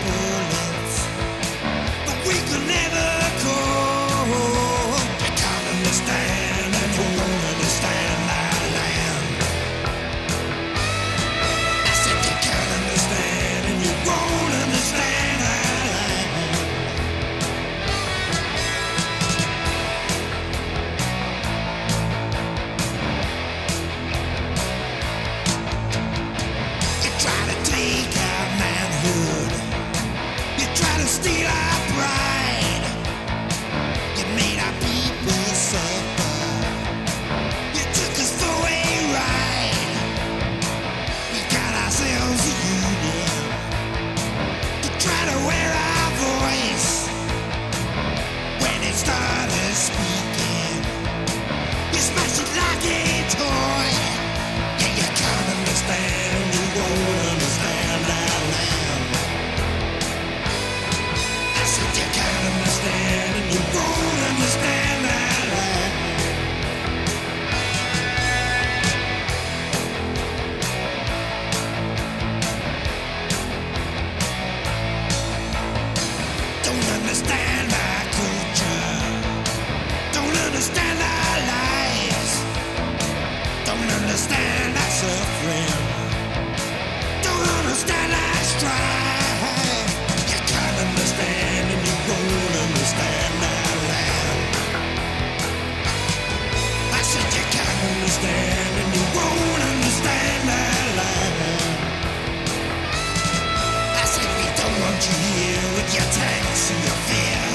against your tanks and your fear.